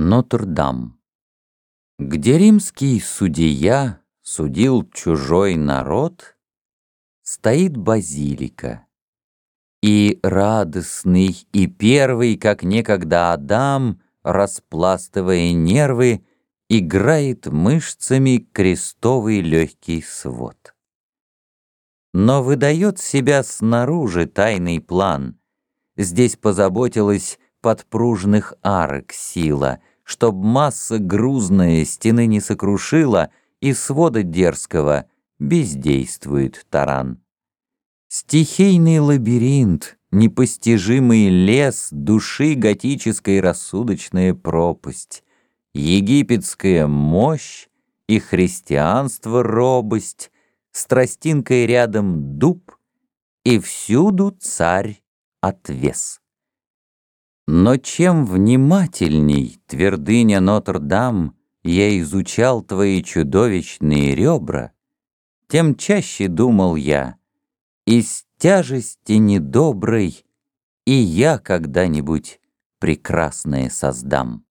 Нотр-Дам Где римский судья судил чужой народ, Стоит базилика, и радостный, и первый, как некогда Адам, Распластывая нервы, играет мышцами крестовый легкий свод. Но выдает себя снаружи тайный план. Здесь позаботилась подпружных арок сила, Чтоб масса грузная стены не сокрушила, И свода дерзкого бездействует таран. Стихийный лабиринт, непостижимый лес Души готической рассудочная пропасть, Египетская мощь и христианство робость, С тростинкой рядом дуб, и всюду царь отвес. Но чем внимательней, твердыня Нотр-Дам, Я изучал твои чудовищные ребра, Тем чаще думал я, из тяжести недоброй И я когда-нибудь прекрасное создам.